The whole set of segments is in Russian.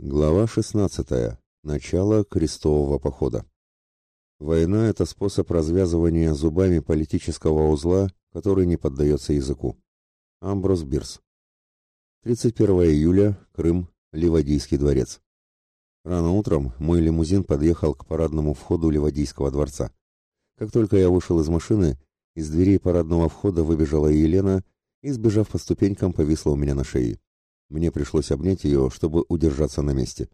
Глава 16. Начало крестового похода. Война – это способ развязывания зубами политического узла, который не поддается языку. Амброс Бирс. 31 июля. Крым. Ливадийский дворец. Рано утром мой лимузин подъехал к парадному входу Ливадийского дворца. Как только я вышел из машины, из дверей парадного входа выбежала Елена и, сбежав по ступенькам, повисла у меня на шее. Мне пришлось обнять ее, чтобы удержаться на месте.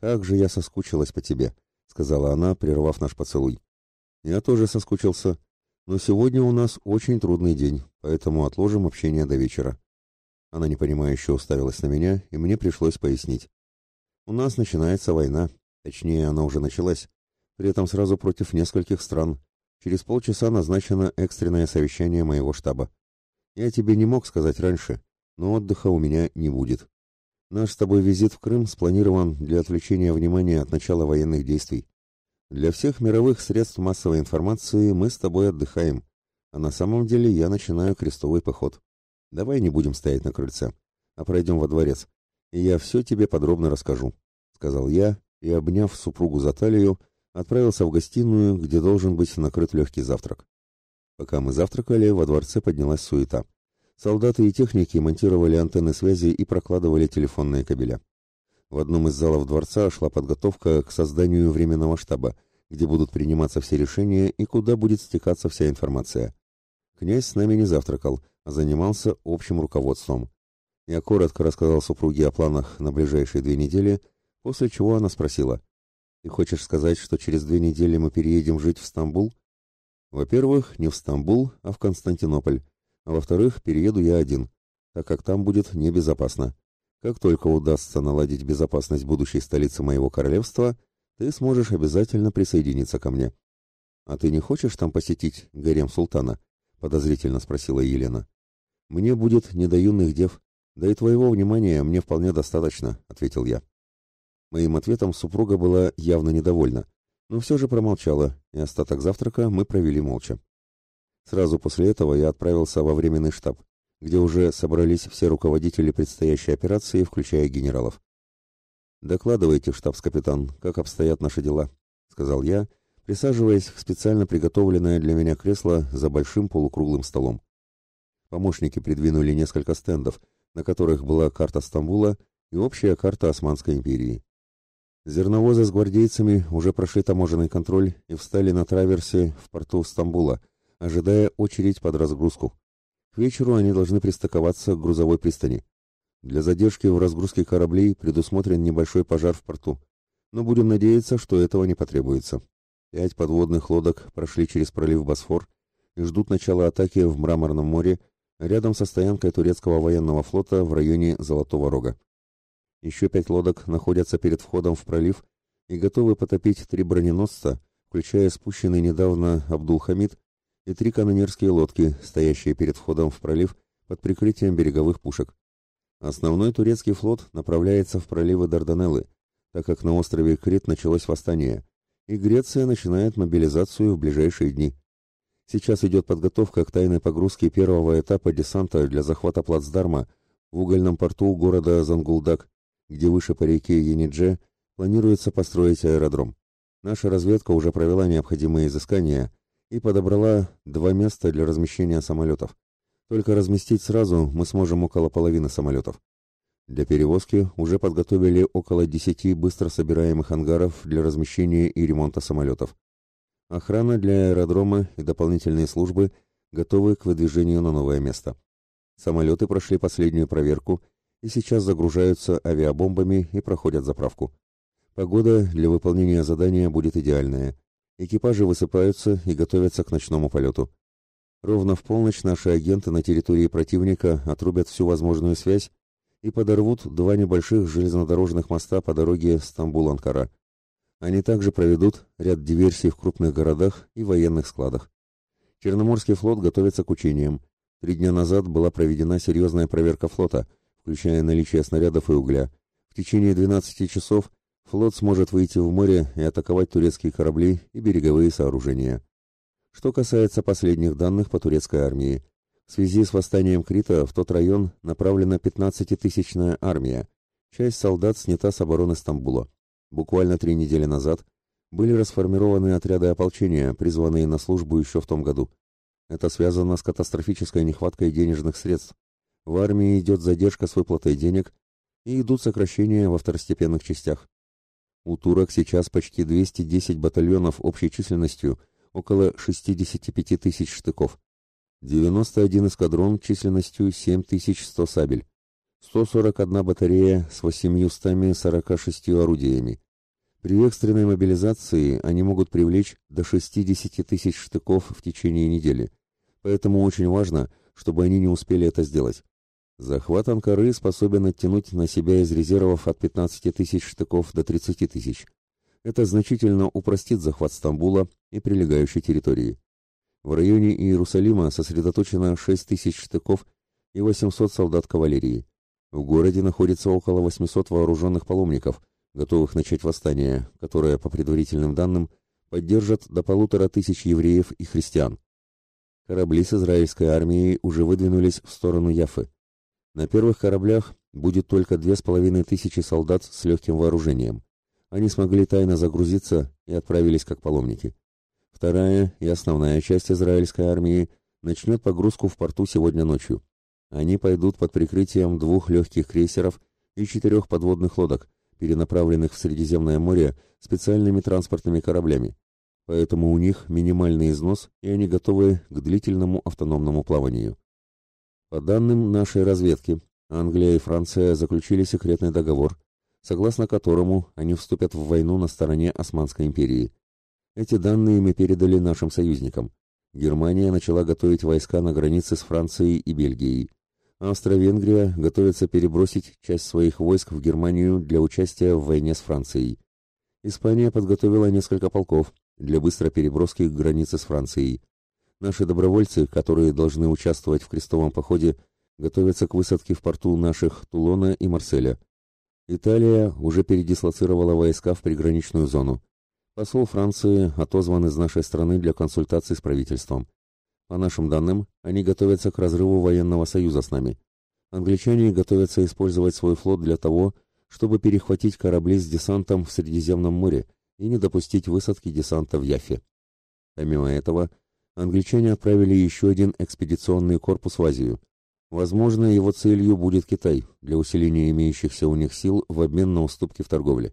«Как же я соскучилась по тебе», — сказала она, прервав наш поцелуй. «Я тоже соскучился. Но сегодня у нас очень трудный день, поэтому отложим общение до вечера». Она непонимающе уставилась на меня, и мне пришлось пояснить. «У нас начинается война. Точнее, она уже началась. При этом сразу против нескольких стран. Через полчаса назначено экстренное совещание моего штаба. Я тебе не мог сказать раньше, но отдыха у меня не будет. Наш с тобой визит в Крым спланирован для отвлечения внимания от начала военных действий. Для всех мировых средств массовой информации мы с тобой отдыхаем, а на самом деле я начинаю крестовый поход. Давай не будем стоять на крыльце, а пройдем во дворец, и я все тебе подробно расскажу», — сказал я, и, обняв супругу за талию, отправился в гостиную, где должен быть накрыт легкий завтрак. Пока мы завтракали, во дворце поднялась суета. Солдаты и техники монтировали антенны связи и прокладывали телефонные кабеля. В одном из залов дворца шла подготовка к созданию временного штаба, где будут приниматься все решения и куда будет стекаться вся информация. Князь с нами не завтракал, а занимался общим руководством. Я коротко рассказал супруге о планах на ближайшие две недели, после чего она спросила, «Ты хочешь сказать, что через две недели мы переедем жить в Стамбул?» «Во-первых, не в Стамбул, а в Константинополь. А во-вторых, перееду я один, так как там будет небезопасно. Как только удастся наладить безопасность будущей столицы моего королевства, ты сможешь обязательно присоединиться ко мне. А ты не хочешь там посетить гарем султана? подозрительно спросила Елена. Мне будет не до юных дев, да и твоего внимания мне вполне достаточно, ответил я. Моим ответом супруга была явно недовольна, но все же промолчала, и остаток завтрака мы провели молча. Сразу после этого я отправился во временный штаб, где уже собрались все руководители предстоящей операции, включая генералов. «Докладывайте, штабс-капитан, как обстоят наши дела», — сказал я, присаживаясь в специально приготовленное для меня кресло за большим полукруглым столом. Помощники придвинули несколько стендов, на которых была карта Стамбула и общая карта Османской империи. Зерновозы с гвардейцами уже прошли таможенный контроль и встали на траверсе в порту Стамбула, ожидая очередь под разгрузку. К вечеру они должны пристыковаться к грузовой пристани. Для задержки в разгрузке кораблей предусмотрен небольшой пожар в порту, но будем надеяться, что этого не потребуется. Пять подводных лодок прошли через пролив Босфор и ждут начала атаки в Мраморном море рядом со стоянкой турецкого военного флота в районе Золотого Рога. Еще пять лодок находятся перед входом в пролив и готовы потопить три броненосца, включая спущенный недавно Абдул-Хамид и три канонерские лодки, стоящие перед входом в пролив под прикрытием береговых пушек. Основной турецкий флот направляется в проливы Дарданеллы, так как на острове Крит началось восстание, и Греция начинает мобилизацию в ближайшие дни. Сейчас идет подготовка к тайной погрузке первого этапа десанта для захвата плацдарма в угольном порту города Зангулдак, где выше по реке Енидже планируется построить аэродром. Наша разведка уже провела необходимые изыскания и подобрала два места для размещения самолетов. Только разместить сразу мы сможем около половины самолетов. Для перевозки уже подготовили около 10 быстро собираемых ангаров для размещения и ремонта самолетов. Охрана для аэродрома и дополнительные службы готовы к выдвижению на новое место. Самолеты прошли последнюю проверку и сейчас загружаются авиабомбами и проходят заправку. Погода для выполнения задания будет идеальная – Экипажи высыпаются и готовятся к ночному полету. Ровно в полночь наши агенты на территории противника отрубят всю возможную связь и подорвут два небольших железнодорожных моста по дороге Стамбул-Анкара. Они также проведут ряд диверсий в крупных городах и военных складах. Черноморский флот готовится к учениям. Три дня назад была проведена серьезная проверка флота, включая наличие снарядов и угля. В течение 12 часов флот сможет выйти в море и атаковать турецкие корабли и береговые сооружения. Что касается последних данных по турецкой армии, в связи с восстанием Крита в тот район направлена 15-тысячная армия, часть солдат снята с обороны Стамбула. Буквально три недели назад были расформированы отряды ополчения, призванные на службу еще в том году. Это связано с катастрофической нехваткой денежных средств. В армии идет задержка с выплатой денег и идут сокращения во второстепенных частях. У турок сейчас почти 210 батальонов общей численностью, около 65 тысяч штыков. 91 эскадрон численностью 7100 сабель. 141 батарея с 846 орудиями. При экстренной мобилизации они могут привлечь до 60 тысяч штыков в течение недели. Поэтому очень важно, чтобы они не успели это сделать. Захват Анкары способен оттянуть на себя из резервов от 15 тысяч штыков до 30 тысяч. Это значительно упростит захват Стамбула и прилегающей территории. В районе Иерусалима сосредоточено 6 тысяч штыков и 800 солдат кавалерии. В городе находится около 800 вооруженных паломников, готовых начать восстание, которое, по предварительным данным, поддержат до полутора тысяч евреев и христиан. Корабли с израильской армией уже выдвинулись в сторону Яфы. На первых кораблях будет только две с половиной тысячи солдат с легким вооружением. Они смогли тайно загрузиться и отправились как паломники. Вторая и основная часть израильской армии начнет погрузку в порту сегодня ночью. Они пойдут под прикрытием двух легких крейсеров и четырех подводных лодок, перенаправленных в Средиземное море специальными транспортными кораблями. Поэтому у них минимальный износ, и они готовы к длительному автономному плаванию. По данным нашей разведки, Англия и Франция заключили секретный договор, согласно которому они вступят в войну на стороне Османской империи. Эти данные мы передали нашим союзникам. Германия начала готовить войска на границе с Францией и Бельгией. Австро-Венгрия готовится перебросить часть своих войск в Германию для участия в войне с Францией. Испания подготовила несколько полков для быстрой переброски к границе с Францией. Наши добровольцы, которые должны участвовать в крестовом походе, готовятся к высадке в порту наших Тулона и Марселя. Италия уже передислоцировала войска в приграничную зону. Посол Франции отозван из нашей страны для консультаций с правительством. По нашим данным, они готовятся к разрыву военного союза с нами. Англичане готовятся использовать свой флот для того, чтобы перехватить корабли с десантом в Средиземном море и не допустить высадки десанта в Яфе. Помимо этого, англичане отправили еще один экспедиционный корпус в Азию. Возможно, его целью будет Китай для усиления имеющихся у них сил в обмен на уступки в торговле.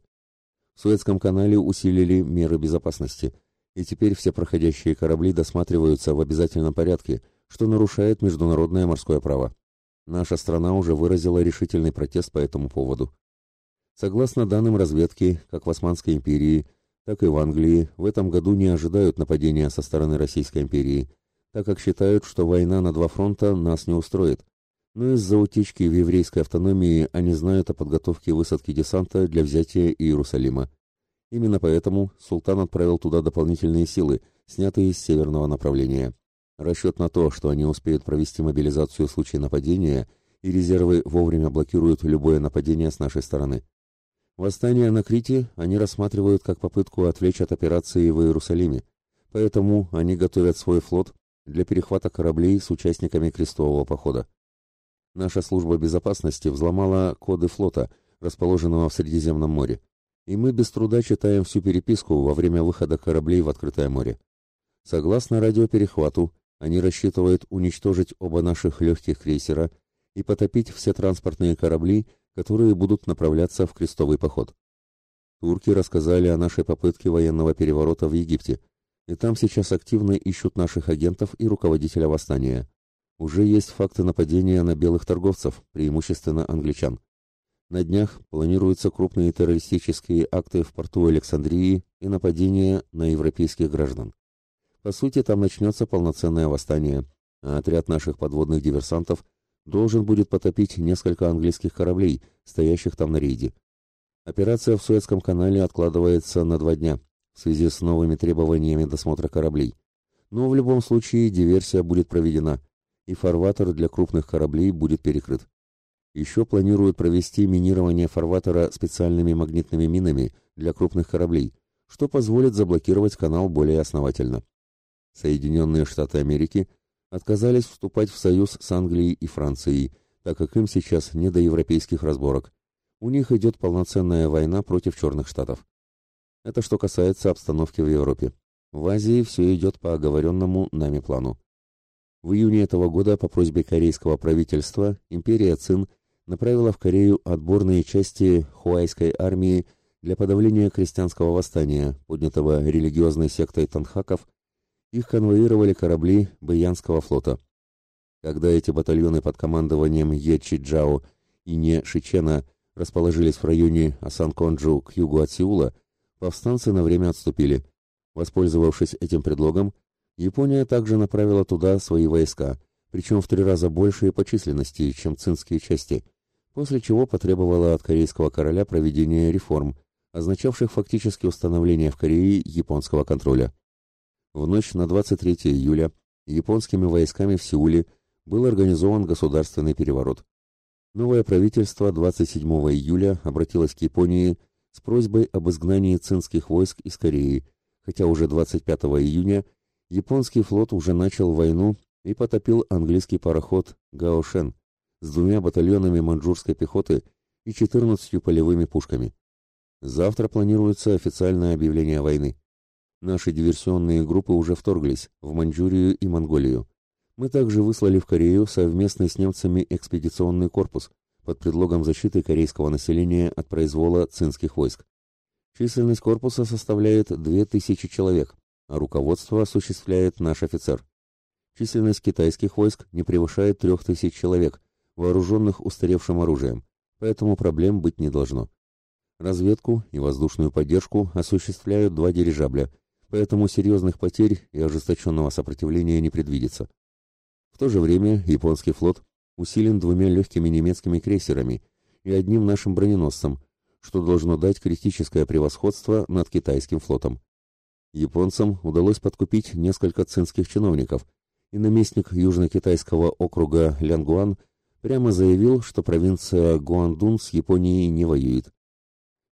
В Суэцком канале усилили меры безопасности, и теперь все проходящие корабли досматриваются в обязательном порядке, что нарушает международное морское право. Наша страна уже выразила решительный протест по этому поводу. Согласно данным разведки, как в Османской империи, так и в Англии в этом году не ожидают нападения со стороны Российской империи, так как считают, что война на два фронта нас не устроит. Но из-за утечки в еврейской автономии они знают о подготовке высадки десанта для взятия Иерусалима. Именно поэтому султан отправил туда дополнительные силы, снятые с северного направления. Расчет на то, что они успеют провести мобилизацию в случае нападения, и резервы вовремя блокируют любое нападение с нашей стороны. Восстание на Крите они рассматривают как попытку отвлечь от операции в Иерусалиме, поэтому они готовят свой флот для перехвата кораблей с участниками крестового похода. Наша служба безопасности взломала коды флота, расположенного в Средиземном море, и мы без труда читаем всю переписку во время выхода кораблей в открытое море. Согласно радиоперехвату, они рассчитывают уничтожить оба наших легких крейсера и потопить все транспортные корабли, которые будут направляться в крестовый поход. Турки рассказали о нашей попытке военного переворота в Египте, и там сейчас активно ищут наших агентов и руководителя восстания. Уже есть факты нападения на белых торговцев, преимущественно англичан. На днях планируются крупные террористические акты в порту Александрии и нападения на европейских граждан. По сути, там начнется полноценное восстание, а отряд наших подводных диверсантов должен будет потопить несколько английских кораблей, стоящих там на рейде. Операция в Суэцком канале откладывается на два дня в связи с новыми требованиями досмотра кораблей. Но в любом случае диверсия будет проведена, и фарватер для крупных кораблей будет перекрыт. Еще планируют провести минирование фарватера специальными магнитными минами для крупных кораблей, что позволит заблокировать канал более основательно. Соединенные Штаты Америки – отказались вступать в союз с Англией и Францией, так как им сейчас не до европейских разборок. у них идет полноценная война против Черных Штатов. Это что касается обстановки в Европе. В Азии все идет по оговоренному нами плану. В июне этого года по просьбе корейского правительства империя Цин направила в Корею отборные части хуайской армии для подавления крестьянского восстания, поднятого религиозной сектой танхаков. Их конвоировали корабли Баянского флота. Когда эти батальоны под командованием Е Чиджао и Не Шичена расположились в районе Асанконджу к югу от Сеула, повстанцы на время отступили. Воспользовавшись этим предлогом, Япония также направила туда свои войска, причем в три раза большие по численности, чем цинские части, после чего потребовала от корейского короля проведения реформ, означавших фактически установление в Корее японского контроля. В ночь на 23 июля японскими войсками в Сеуле был организован государственный переворот. Новое правительство 27 июля обратилось к Японии с просьбой об изгнании цинских войск из Кореи, хотя уже 25 июня японский флот уже начал войну и потопил английский пароход «Гаошен» с двумя батальонами маньчжурской пехоты и 14 полевыми пушками. Завтра планируется официальное объявление войны. Наши диверсионные группы уже вторглись в Маньчжурию и Монголию. Мы также выслали в Корею совместный с немцами экспедиционный корпус под предлогом защиты корейского населения от произвола цинских войск. Численность корпуса составляет 2000 человек, а руководство осуществляет наш офицер. Численность китайских войск не превышает 3000 человек, вооруженных устаревшим оружием, поэтому проблем быть не должно. Разведку и воздушную поддержку осуществляют два дирижабля, поэтому серьезных потерь и ожесточенного сопротивления не предвидится. В то же время японский флот усилен двумя легкими немецкими крейсерами и одним нашим броненосцем, что должно дать критическое превосходство над китайским флотом. Японцам удалось подкупить несколько цинских чиновников, и наместник южно-китайского округа Лянгуан прямо заявил, что провинция Гуандун с Японией не воюет.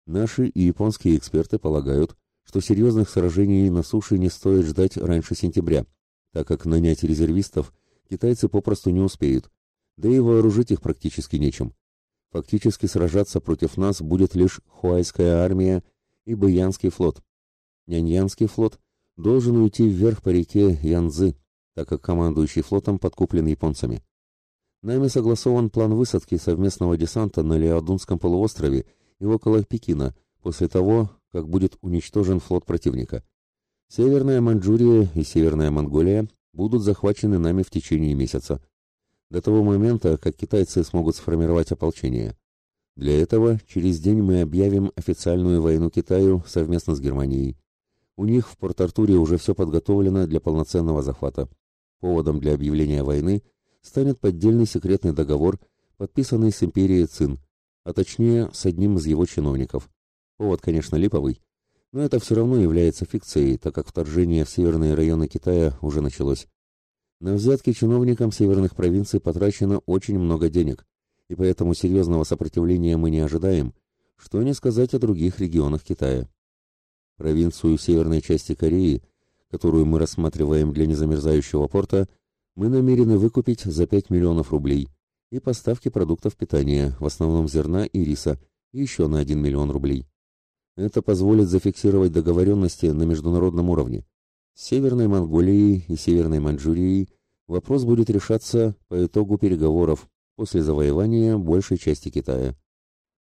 Наши и японские эксперты полагают, что серьезных сражений на суше не стоит ждать раньше сентября, так как нанять резервистов китайцы попросту не успеют, да и вооружить их практически нечем. Фактически сражаться против нас будет лишь Хуайская армия и Баянский флот. Няньянский флот должен уйти вверх по реке Янзы, так как командующий флотом подкуплен японцами. Нами согласован план высадки совместного десанта на Леодунском полуострове и около Пекина, после того, как будет уничтожен флот противника. Северная Маньчжурия и Северная Монголия будут захвачены нами в течение месяца, до того момента, как китайцы смогут сформировать ополчение. Для этого через день мы объявим официальную войну Китаю совместно с Германией. У них в Порт-Артуре уже все подготовлено для полноценного захвата. Поводом для объявления войны станет поддельный секретный договор, подписанный с империей Цин, а точнее с одним из его чиновников. Повод, конечно, липовый, но это все равно является фикцией, так как вторжение в северные районы Китая уже началось. На взятки чиновникам северных провинций потрачено очень много денег, и поэтому серьезного сопротивления мы не ожидаем, что не сказать о других регионах Китая. Провинцию северной части Кореи, которую мы рассматриваем для незамерзающего порта, мы намерены выкупить за 5 миллионов рублей и поставки продуктов питания, в основном зерна и риса, еще на 1 миллион рублей. Это позволит зафиксировать договоренности на международном уровне. С Северной Монголией и Северной Маньчжурией вопрос будет решаться по итогу переговоров после завоевания большей части Китая.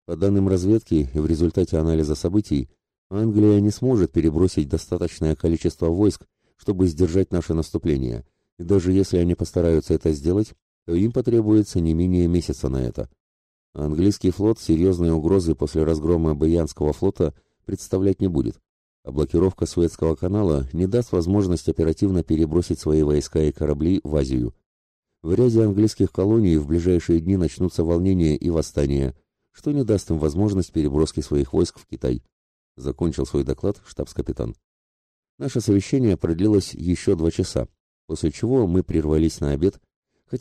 По данным разведки и в результате анализа событий, Англия не сможет перебросить достаточное количество войск, чтобы сдержать наше наступление, и даже если они постараются это сделать, то им потребуется не менее месяца на это. Английский флот серьезные угрозы после разгрома Баянского флота представлять не будет, а блокировка Суэцкого канала не даст возможность оперативно перебросить свои войска и корабли в Азию. В ряде английских колоний в ближайшие дни начнутся волнения и восстания, что не даст им возможность переброски своих войск в Китай. Закончил свой доклад штабс-капитан. Наше совещание продлилось еще два часа, после чего мы прервались на обед